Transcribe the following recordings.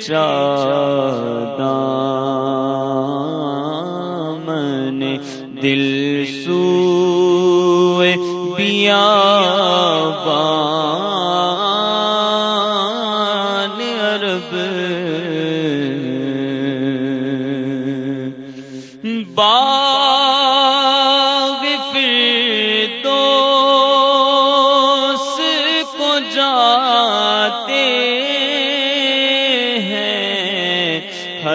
چار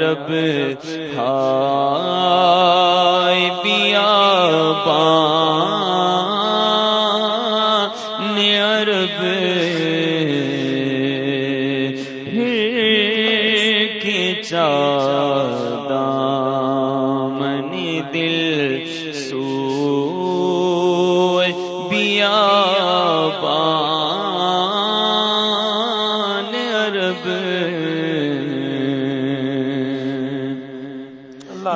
رب ہائے بیا پان عرب کے چادہ دل سو بیا پان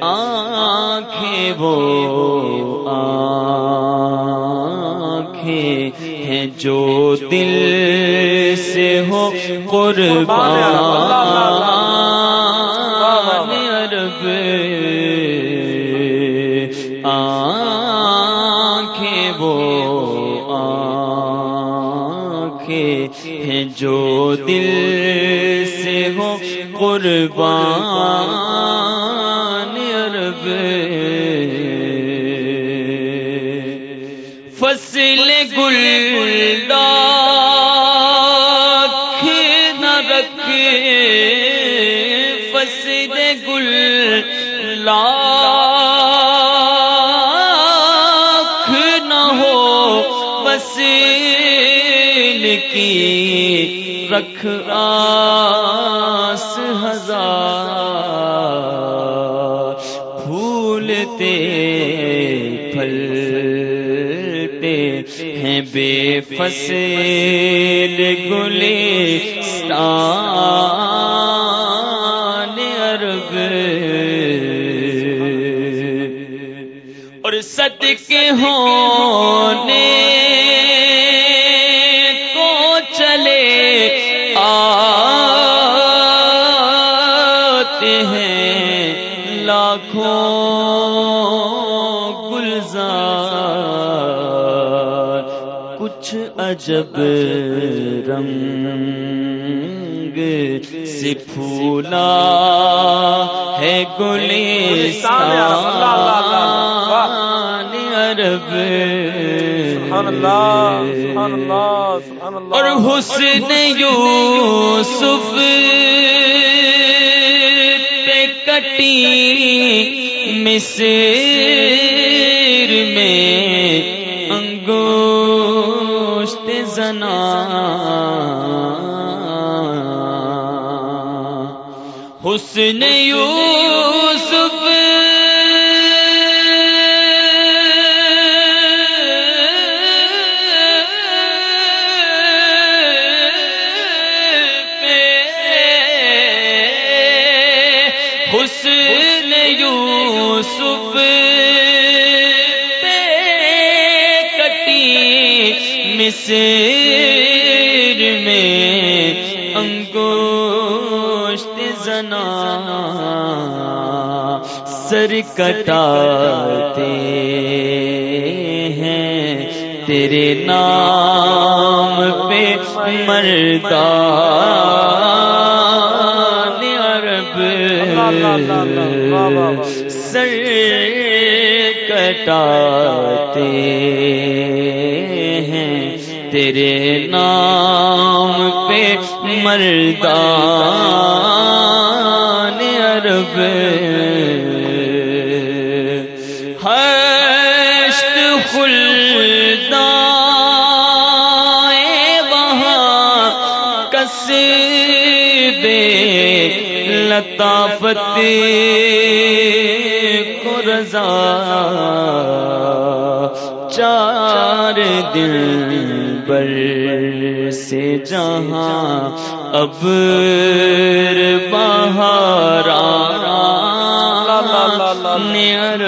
آنکھیں وہ آنکھیں ہیں جو دل سے ہو قربان عرب۔ آنکھیں وہ آنکھیں ہیں جو دل ہو قربان عرب۔ فصل گلدار کی رکھ آس ہزار پھولتے پھلتے ہیں بے فصل گلے عرب۔ اور صدقے ہونے عجب رنگ سے پھولا ہے گلستان عرب اور حسن یوسف پہ کٹی مصر میں انگوشت زنا حسن یوسف۔ حسن یوسف۔ مصر۔ سر کٹاتے ہیں تیرے نام پہ مردان عرب سر کٹاتے تیرے نام پہ مردان عرب ہشت خلدان وہاں کس بے لطافت کو رضا چار دل بر سے جہاں اب بہارا نر